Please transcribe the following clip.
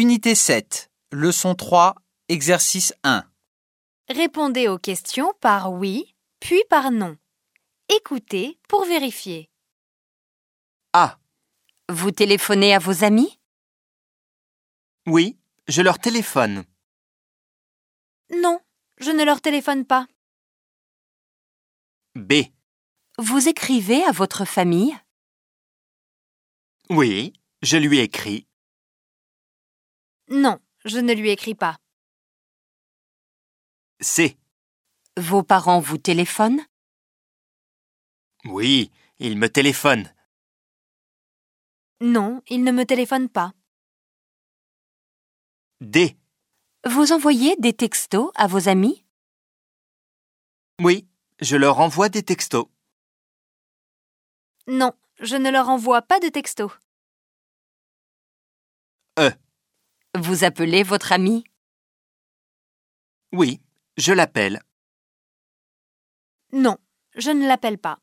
Unité 7, leçon 3, exercice 1. Répondez aux questions par oui, puis par non. Écoutez pour vérifier. A. Vous téléphonez à vos amis? Oui, je leur téléphone. Non, je ne leur téléphone pas. B. Vous écrivez à votre famille? Oui, je lui écris. Non, je ne lui écris pas. C. Vos parents vous téléphonent? Oui, il me téléphone. Non, il ne me téléphone pas. D. Vous envoyez des textos à vos amis? Oui, je leur envoie des textos. Non, je ne leur envoie pas de texto. Vous appelez votre ami? Oui, je l'appelle. Non, je ne l'appelle pas.